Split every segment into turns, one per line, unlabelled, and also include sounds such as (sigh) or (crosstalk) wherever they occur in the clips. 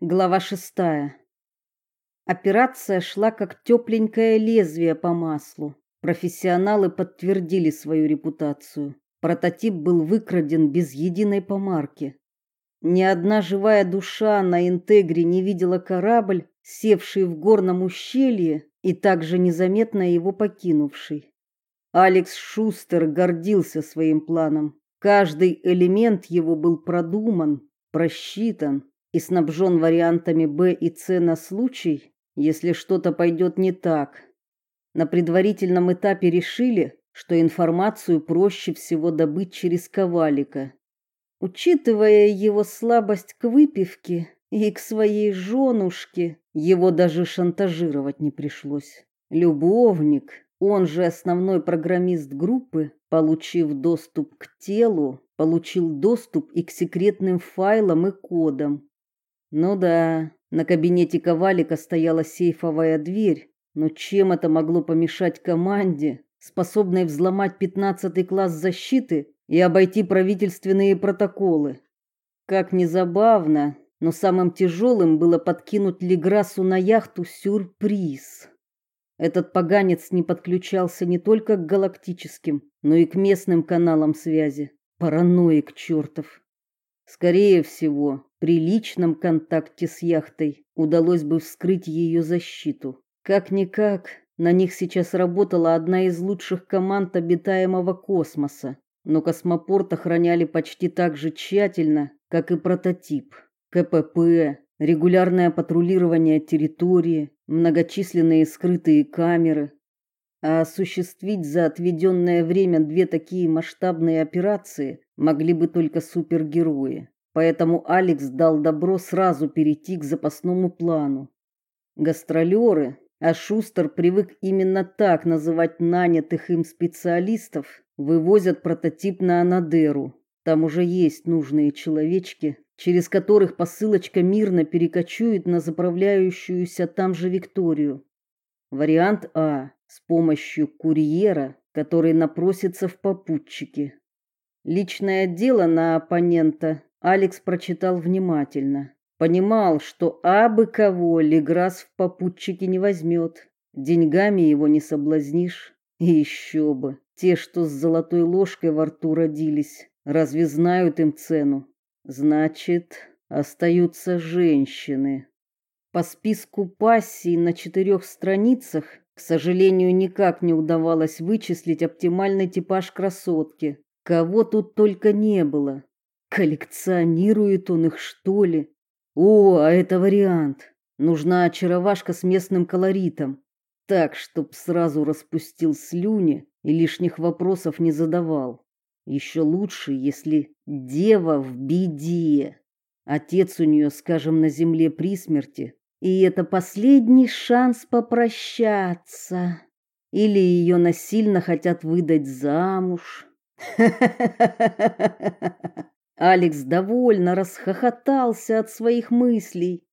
Глава шестая. Операция шла как тепленькое лезвие по маслу. Профессионалы подтвердили свою репутацию. Прототип был выкраден без единой помарки. Ни одна живая душа на Интегре не видела корабль, севший в горном ущелье и также незаметно его покинувший. Алекс Шустер гордился своим планом. Каждый элемент его был продуман, просчитан и снабжен вариантами Б и С на случай, если что-то пойдет не так. На предварительном этапе решили, что информацию проще всего добыть через Ковалика. Учитывая его слабость к выпивке и к своей женушке, его даже шантажировать не пришлось. Любовник, он же основной программист группы, получив доступ к телу, получил доступ и к секретным файлам и кодам, ну да, на кабинете Ковалика стояла сейфовая дверь, но чем это могло помешать команде, способной взломать пятнадцатый класс защиты и обойти правительственные протоколы? Как ни забавно, но самым тяжелым было подкинуть Леграсу на яхту сюрприз. Этот поганец не подключался не только к галактическим, но и к местным каналам связи. Параноик чертов. Скорее всего, при личном контакте с яхтой удалось бы вскрыть ее защиту. Как-никак, на них сейчас работала одна из лучших команд обитаемого космоса, но космопорт охраняли почти так же тщательно, как и прототип. КПП, регулярное патрулирование территории, многочисленные скрытые камеры. А осуществить за отведенное время две такие масштабные операции могли бы только супергерои. Поэтому Алекс дал добро сразу перейти к запасному плану. Гастролеры, а Шустер привык именно так называть нанятых им специалистов, вывозят прототип на Анадеру. Там уже есть нужные человечки, через которых посылочка мирно перекочует на заправляющуюся там же Викторию. Вариант А с помощью курьера, который напросится в попутчики. Личное дело на оппонента Алекс прочитал внимательно. Понимал, что абы кого Леграс в попутчики не возьмет. Деньгами его не соблазнишь. И еще бы, те, что с золотой ложкой во рту родились, разве знают им цену? Значит, остаются женщины. По списку пассий на четырех страницах к сожалению, никак не удавалось вычислить оптимальный типаж красотки. Кого тут только не было. Коллекционирует он их, что ли? О, а это вариант. Нужна очаровашка с местным колоритом. Так, чтоб сразу распустил слюни и лишних вопросов не задавал. Еще лучше, если дева в беде. Отец у нее, скажем, на земле при смерти, и это последний шанс попрощаться. Или ее насильно хотят выдать замуж. Алекс довольно расхохотался от своих мыслей.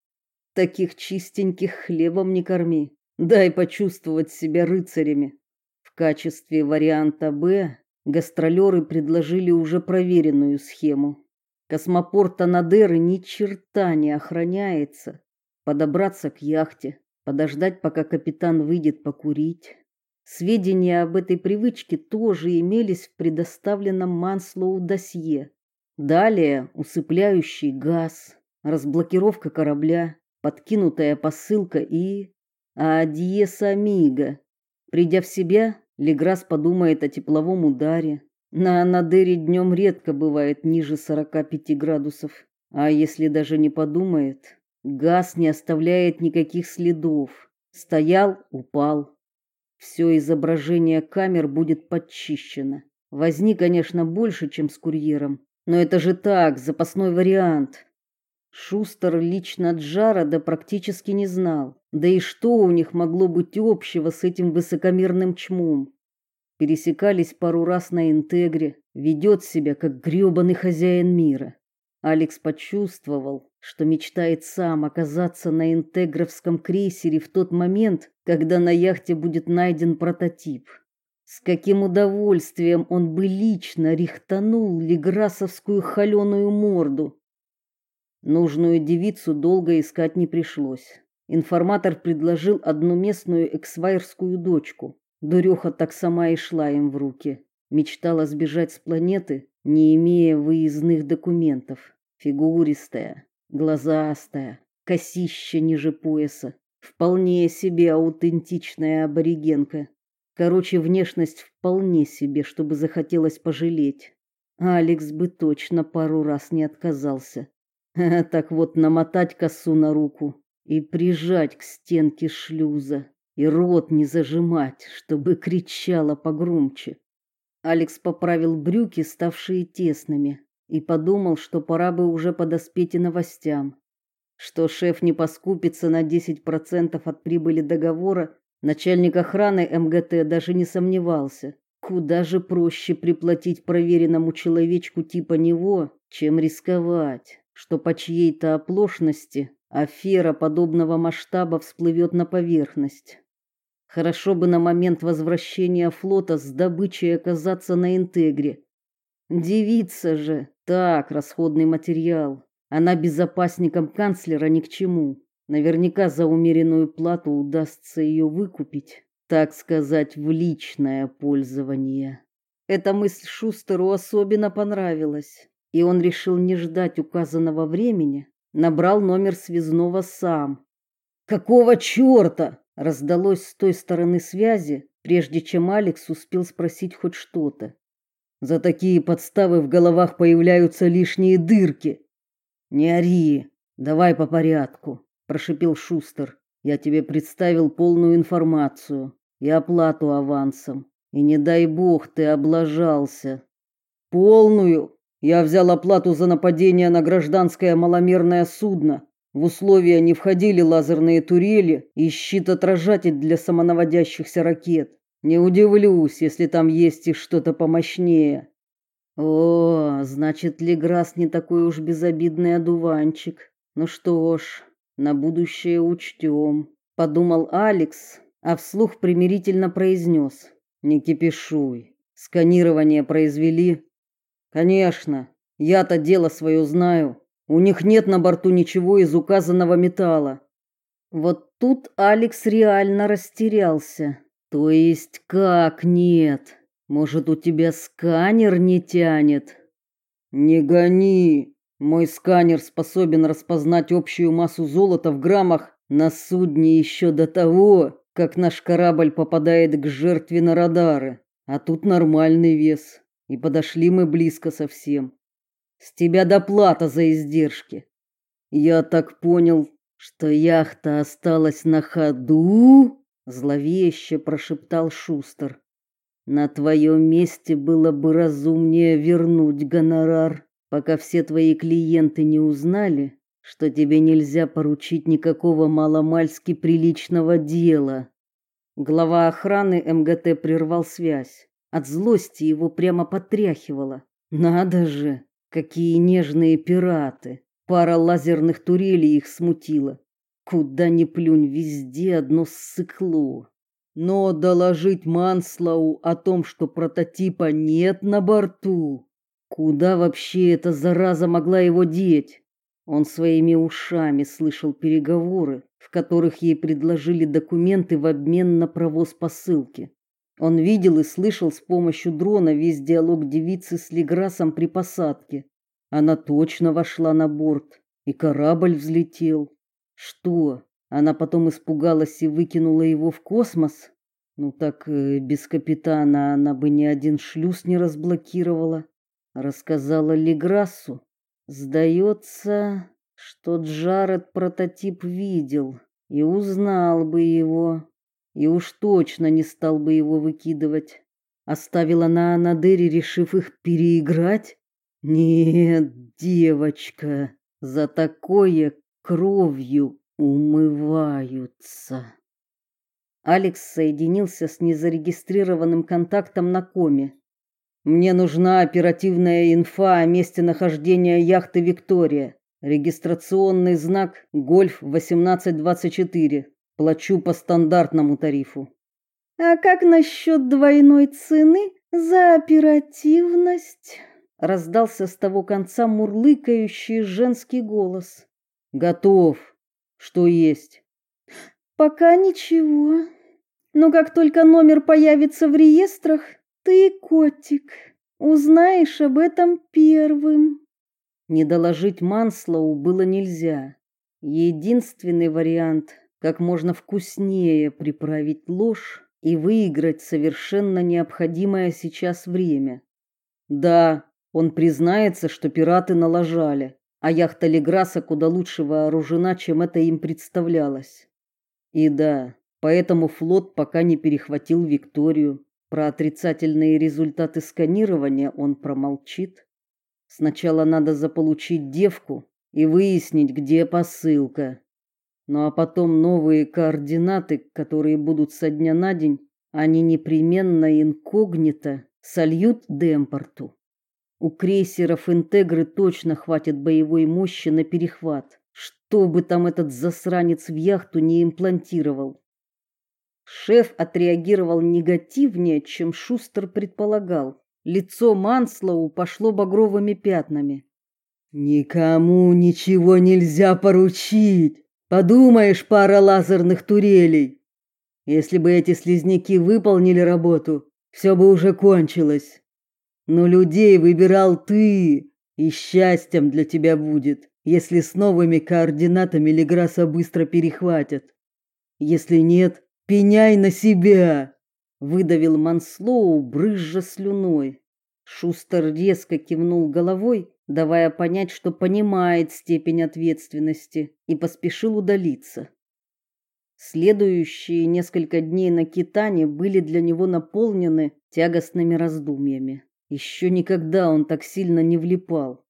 Таких чистеньких хлебом не корми. Дай почувствовать себя рыцарями. В качестве варианта Б гастролеры предложили уже проверенную схему. Космопорт Анадыры ни черта не охраняется подобраться к яхте, подождать, пока капитан выйдет покурить. Сведения об этой привычке тоже имелись в предоставленном Манслоу досье. Далее усыпляющий газ, разблокировка корабля, подкинутая посылка и адьес амиго. Придя в себя, Леграс подумает о тепловом ударе. На Анадыре днем редко бывает ниже 45 градусов, а если даже не подумает, Газ не оставляет никаких следов. Стоял, упал. Все изображение камер будет подчищено. Возни, конечно, больше, чем с курьером, но это же так, запасной вариант. Шустер лично Джарода практически не знал. Да и что у них могло быть общего с этим высокомерным чмом? Пересекались пару раз на Интегре, ведет себя как грёбаный хозяин мира. Алекс почувствовал, что мечтает сам оказаться на интегровском крейсере в тот момент, когда на яхте будет найден прототип. С каким удовольствием он бы лично рихтанул леграсовскую холеную морду. Нужную девицу долго искать не пришлось. Информатор предложил одну местную эксвайрскую дочку. Дуреха так сама и шла им в руки. Мечтала сбежать с планеты, не имея выездных документов. Фигуристая, глазастая, косища ниже пояса. Вполне себе аутентичная аборигенка. Короче, внешность вполне себе, чтобы захотелось пожалеть. Алекс бы точно пару раз не отказался. Так вот, намотать косу на руку и прижать к стенке шлюза, и рот не зажимать, чтобы кричала погромче. Алекс поправил брюки, ставшие тесными, и подумал, что пора бы уже подоспеть и новостям. Что шеф не поскупится на 10% от прибыли договора, начальник охраны МГТ даже не сомневался. Куда же проще приплатить проверенному человечку типа него, чем рисковать, что по чьей-то оплошности афера подобного масштаба всплывет на поверхность. Хорошо бы на момент возвращения флота с добычей оказаться на Интегре. Девица же, так, расходный материал. Она безопасникам канцлера ни к чему. Наверняка за умеренную плату удастся ее выкупить так сказать, в личное пользование. Эта мысль Шустеру особенно понравилась, и он решил не ждать указанного времени, набрал номер связного сам. Какого чёрта? раздалось с той стороны связи, прежде чем Алекс успел спросить хоть что-то. За такие подставы в головах появляются лишние дырки. Не ори, давай по порядку, прошипел Шустер. Я тебе представил полную информацию и оплату авансом. И не дай бог ты облажался. Полную? Я взял оплату за нападение на гражданское маломерное судно. В условия не входили лазерные турели и щит-отражатель для самонаводящихся ракет. Не удивлюсь, если там есть и что-то помощнее. О, значит, Леграс не такой уж безобидный одуванчик. Ну что ж, на будущее учтем, подумал Алекс, а вслух примирительно произнес. Не кипишуй. Сканирование произвели? Конечно. Я-то дело свое знаю. У них нет на борту ничего из указанного металла. Вот тут Алекс реально растерялся. То есть как нет? Может, у тебя сканер не тянет? Не гони. Мой сканер способен распознать общую массу золота в граммах на судне еще до того, как наш корабль попадает к жертве на радары. А тут нормальный вес, и подошли мы близко совсем. С тебя доплата за издержки. Я так понял, что яхта осталась на ходу, зловеще прошептал Шустер. На твоем месте было бы разумнее вернуть гонорар пока все твои клиенты не узнали, что тебе нельзя поручить никакого маломальски приличного дела. Глава охраны МГТ прервал связь. От злости его прямо потряхивало. Надо же, какие нежные пираты. Пара лазерных турелей их смутила. Куда ни плюнь, везде одно ссыкло. Но доложить Манслау о том, что прототипа нет на борту, Куда вообще эта зараза могла его деть? Он своими ушами слышал переговоры, в которых ей предложили документы в обмен на провоз посылки. Он видел и слышал с помощью дрона весь диалог девицы с Леграсом при посадке. Она точно вошла на борт, и корабль взлетел. Что? Она потом испугалась и выкинула его в космос? Ну так э, без капитана она бы ни один шлюз не разблокировала рассказала Леграссу. Сдается, что Джаред прототип видел и узнал бы его, и уж точно не стал бы его выкидывать. Оставила на Анадыре, решив их переиграть? Нет, девочка, за такое кровью умываются. Алекс соединился с незарегистрированным контактом на коме. Мне нужна оперативная инфа о месте нахождения яхты Виктория. Регистрационный знак Гольф 1824. Плачу по стандартному тарифу.
А как насчет двойной цены за оперативность?
раздался с того конца мурлыкающий женский голос. Готов. Что есть?
Пока ничего. Но как только номер появится в реестрах, ты, котик, узнаешь об этом первым.
Не доложить Манслоу было нельзя. Единственный вариант как можно вкуснее приправить ложь и выиграть совершенно необходимое сейчас время. Да, он признается, что пираты налажали, а яхта Леграса куда лучше вооружена, чем это им представлялось. И да, поэтому флот пока не перехватил Викторию. Про отрицательные результаты сканирования он промолчит. Сначала надо заполучить девку и выяснить, где посылка. Ну а потом новые координаты, которые будут со дня на день, они непременно инкогнито сольют Демпорту. У крейсеров Интегры точно хватит боевой мощи на перехват, что бы там этот засранец в яхту не имплантировал. Шеф отреагировал негативнее, чем Шустер предполагал. Лицо Манслоу пошло багровыми пятнами.
Никому ничего нельзя поручить. Подумаешь, пара лазерных турелей. Если бы эти слизняки выполнили работу, все бы уже кончилось. Но людей выбирал ты, и счастьем для тебя будет, если с новыми координатами Леграса быстро перехватят. Если нет, пеняй на себя,
выдавил Манслоу, брызжа слюной. Шустер резко кивнул головой, давая понять, что понимает степень ответственности, и поспешил удалиться. Следующие несколько дней на Китане были для него наполнены тягостными раздумьями. Еще никогда он так сильно не влипал.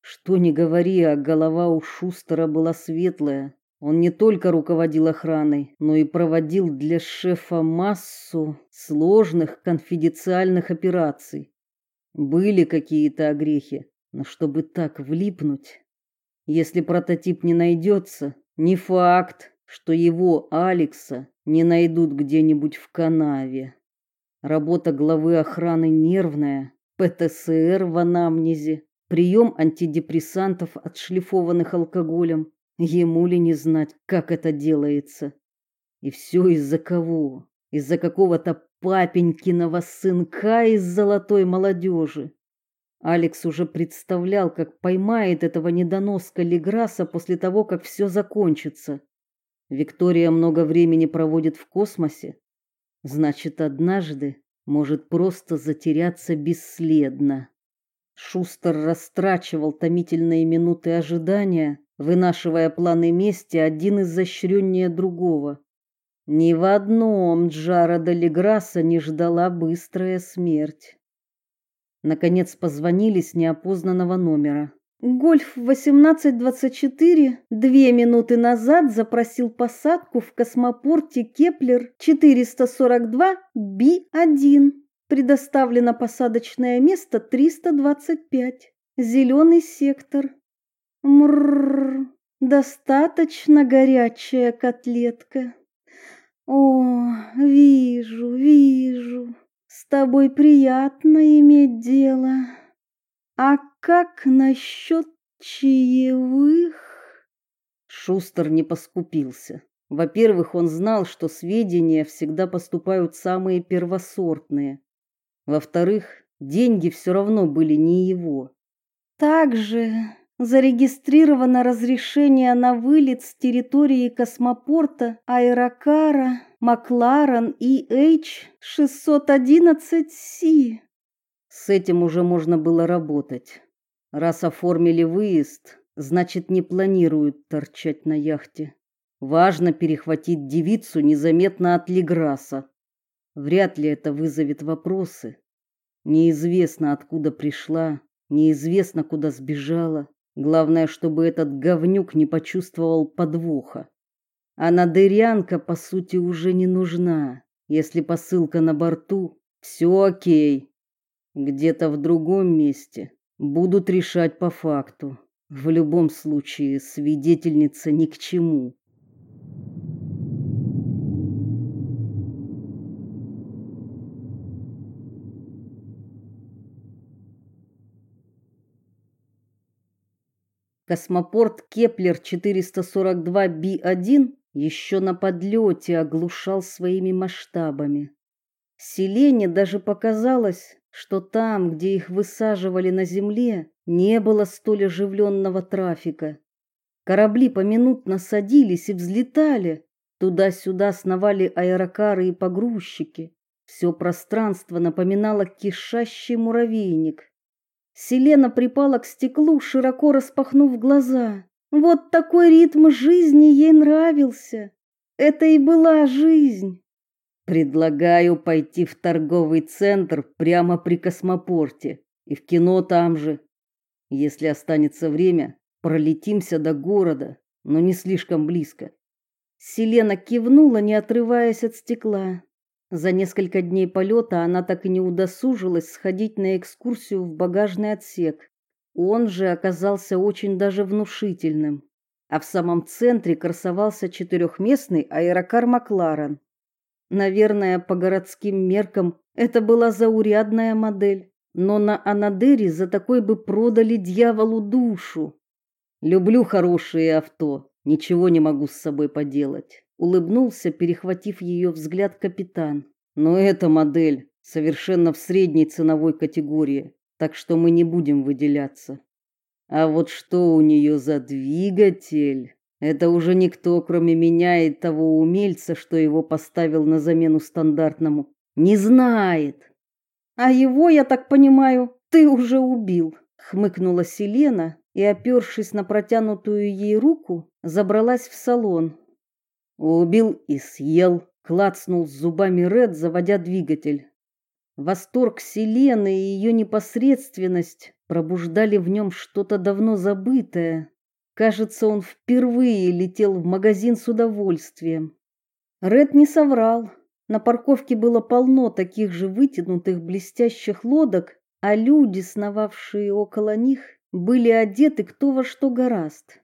Что ни говори, а голова у Шустера была светлая. Он не только руководил охраной, но и проводил для шефа массу сложных конфиденциальных операций. Были какие-то огрехи, но чтобы так влипнуть, если прототип не найдется, не факт, что его Алекса не найдут где-нибудь в канаве. Работа главы охраны нервная, ПТСР в анамнезе, прием антидепрессантов, отшлифованных алкоголем. Ему ли не знать, как это делается? И все из-за кого? Из-за какого-то папенькиного сынка из золотой молодежи. Алекс уже представлял, как поймает этого недоноска Леграса после того, как все закончится. Виктория много времени проводит в космосе, значит, однажды может просто затеряться бесследно. Шустер растрачивал томительные минуты ожидания, вынашивая планы мести один изощреннее другого. Ни в одном Джарода Леграса не ждала быстрая смерть. Наконец позвонили с неопознанного номера.
Гольф 1824 две минуты назад запросил посадку в космопорте Кеплер 442 Би-1. Предоставлено посадочное место 325. Зеленый сектор. Мрррр. Достаточно горячая котлетка. О, вижу, вижу. С тобой приятно иметь дело. А как насчет чаевых?
Шустер не поскупился. Во-первых, он знал, что сведения всегда поступают самые первосортные. Во-вторых, деньги все равно были не его.
Также зарегистрировано разрешение на вылет с территории космопорта Аэрокара Макларен EH611C.
С этим уже можно было работать. Раз оформили выезд, значит, не планируют торчать на яхте. Важно перехватить девицу незаметно от Леграса. Вряд ли это вызовет вопросы. Неизвестно, откуда пришла, неизвестно, куда сбежала. Главное, чтобы этот говнюк не почувствовал подвоха. А надырянка, по сути, уже не нужна. Если посылка на борту, все окей. Где-то в другом месте будут решать по факту. В любом случае, свидетельница ни к чему. Космопорт Кеплер-442b1 еще на подлете оглушал своими масштабами. Селене даже показалось, что там, где их высаживали на земле, не было столь оживленного трафика. Корабли поминутно садились и взлетали, туда-сюда сновали аэрокары и погрузчики. Все пространство напоминало кишащий муравейник. Селена припала к стеклу, широко распахнув глаза. Вот такой ритм жизни ей нравился. Это и была жизнь. Предлагаю пойти в торговый центр прямо при космопорте и в кино там же. Если останется время, пролетимся до города, но не слишком близко. Селена кивнула, не отрываясь от стекла. За несколько дней полета она так и не удосужилась сходить на экскурсию в багажный отсек. Он же оказался очень даже внушительным. А в самом центре красовался четырехместный аэрокар Макларен. Наверное, по городским меркам это была заурядная модель, но на Анадыре за такой бы продали дьяволу душу. Люблю хорошие авто, ничего не могу с собой поделать, улыбнулся, перехватив ее взгляд капитан. Но эта модель совершенно в средней ценовой категории так что мы не будем выделяться. А вот что у нее за двигатель, это уже никто, кроме меня и того умельца, что его поставил на замену стандартному, не знает. А его, я так понимаю, ты уже убил, хмыкнула Селена и, опершись на протянутую ей руку, забралась в салон. Убил и съел, клацнул зубами Ред, заводя двигатель. Восторг Селены и ее непосредственность пробуждали в нем что-то давно забытое. Кажется, он впервые летел в магазин с удовольствием. Ред не соврал. На парковке было полно таких же вытянутых блестящих лодок, а люди, сновавшие около них, были одеты кто во что гораст.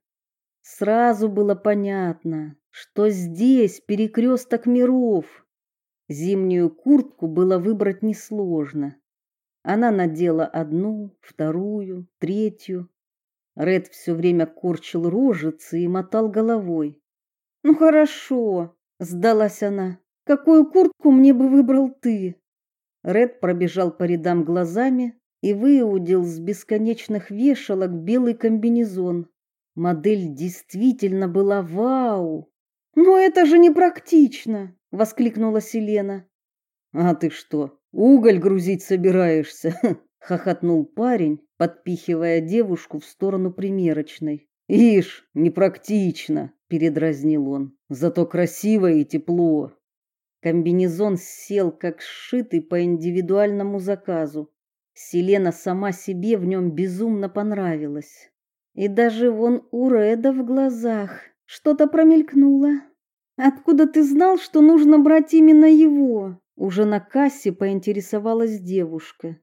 Сразу было понятно, что здесь перекресток миров, Зимнюю куртку было выбрать несложно. Она надела одну, вторую, третью. Ред все время корчил рожицы и мотал головой. Ну хорошо, сдалась она. Какую куртку мне бы выбрал ты? Ред пробежал по рядам глазами и выудил с бесконечных вешалок белый комбинезон. Модель действительно была вау. Но это же не практично воскликнула Селена. А ты что, уголь грузить собираешься? (laughs) хохотнул парень, подпихивая девушку в сторону примерочной. Ишь, непрактично, передразнил он. Зато красиво и тепло. Комбинезон сел как сшитый по индивидуальному заказу. Селена сама себе в нем безумно понравилась. И даже вон у Реда в глазах что-то промелькнуло. Откуда ты знал, что нужно брать именно его? Уже на кассе поинтересовалась девушка.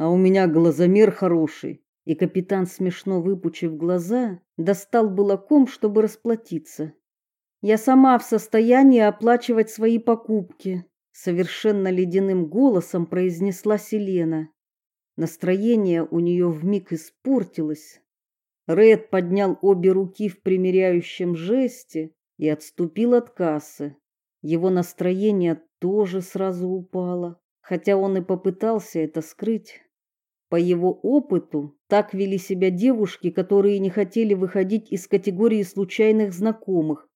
А у меня глазомер хороший. И капитан, смешно выпучив глаза, достал было ком, чтобы расплатиться. Я сама в состоянии оплачивать свои покупки, совершенно ледяным голосом произнесла Селена. Настроение у нее вмиг испортилось. Ред поднял обе руки в примиряющем жесте, и отступил от кассы. Его настроение тоже сразу упало, хотя он и попытался это скрыть. По его опыту, так вели себя девушки, которые не хотели выходить из категории случайных знакомых.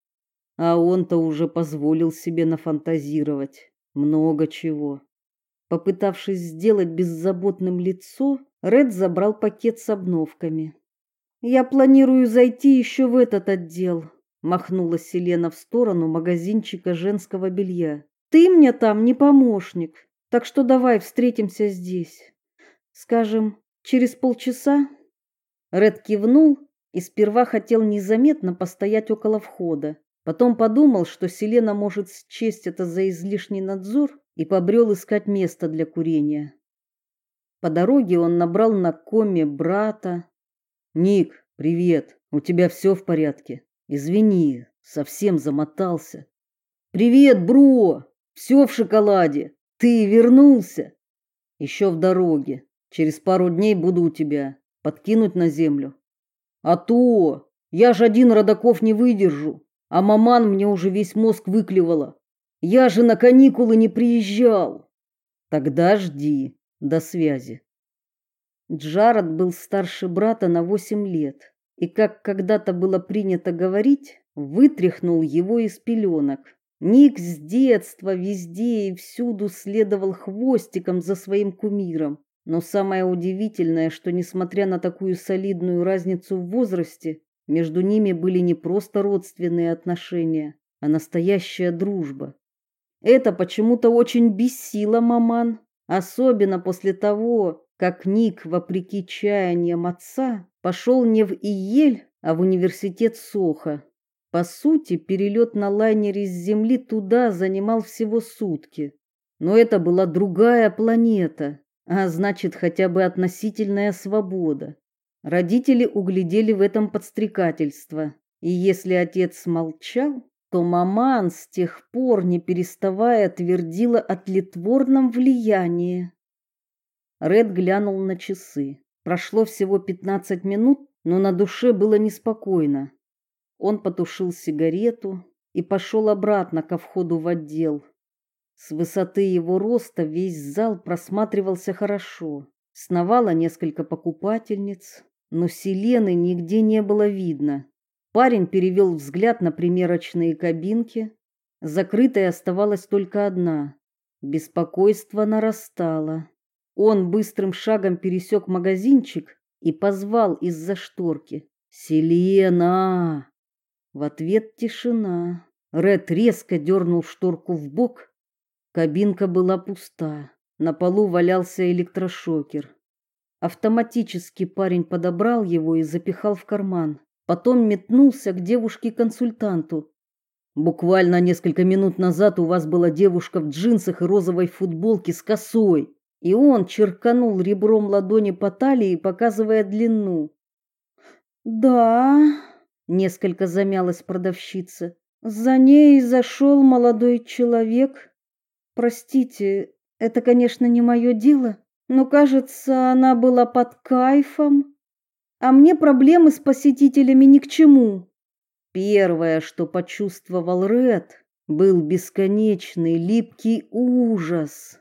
А он-то уже позволил себе нафантазировать много чего. Попытавшись сделать беззаботным лицо, Ред забрал пакет с обновками. Я планирую зайти еще в этот отдел, махнула Селена в сторону магазинчика женского белья. Ты мне там не помощник, так что давай встретимся здесь. Скажем, через полчаса. Ред кивнул и сперва хотел незаметно постоять около входа. Потом подумал, что Селена может счесть это за излишний надзор и побрел искать место для курения. По дороге он набрал на коме брата. «Ник, привет, у тебя все в порядке?» Извини, совсем замотался. Привет, бро. Все в шоколаде. Ты вернулся? Еще в дороге. Через пару дней буду у тебя. Подкинуть на землю. А то, я ж один родаков не выдержу, а маман мне уже весь мозг выклевала. Я же на каникулы не приезжал. Тогда жди. До связи.
Джаред был старше брата на восемь лет, и как когда-то было принято говорить, вытряхнул его из пеленок. Ник с детства везде и всюду следовал хвостиком за своим кумиром. Но самое удивительное, что несмотря на такую солидную разницу в возрасте, между ними были не просто родственные отношения, а настоящая дружба. Это почему-то очень бесило маман, особенно после того, как Ник, вопреки чаяниям отца, пошел не в Иель, а в университет Соха. По сути, перелет на лайнере с Земли туда занимал всего сутки. Но это была другая планета, а значит, хотя бы относительная свобода. Родители углядели в этом подстрекательство, и если отец молчал, то маман с тех пор, не переставая, твердила о тлетворном влиянии. Ред глянул на часы. Прошло всего пятнадцать минут, но на душе было неспокойно. Он потушил сигарету и пошел обратно ко входу в отдел. С высоты его роста весь зал просматривался хорошо. Сновало несколько покупательниц, но Селены нигде не было видно. Парень перевел взгляд на примерочные кабинки. Закрытой оставалась только одна. Беспокойство нарастало. Он быстрым шагом пересек магазинчик и позвал из-за шторки: "Селена!" В ответ тишина. Ред резко дернул шторку в бок. Кабинка была пуста. На полу валялся электрошокер. Автоматически парень подобрал его и запихал в карман. Потом метнулся к девушке-консультанту. Буквально несколько минут назад у вас была девушка в джинсах и розовой футболке с косой, и он черканул ребром ладони по талии, показывая длину.
Да, Несколько замялась продавщица. За ней зашел молодой человек. Простите, это, конечно, не мое дело, но, кажется, она была под кайфом. А мне проблемы с посетителями ни к чему. Первое, что почувствовал Ред, был бесконечный липкий ужас.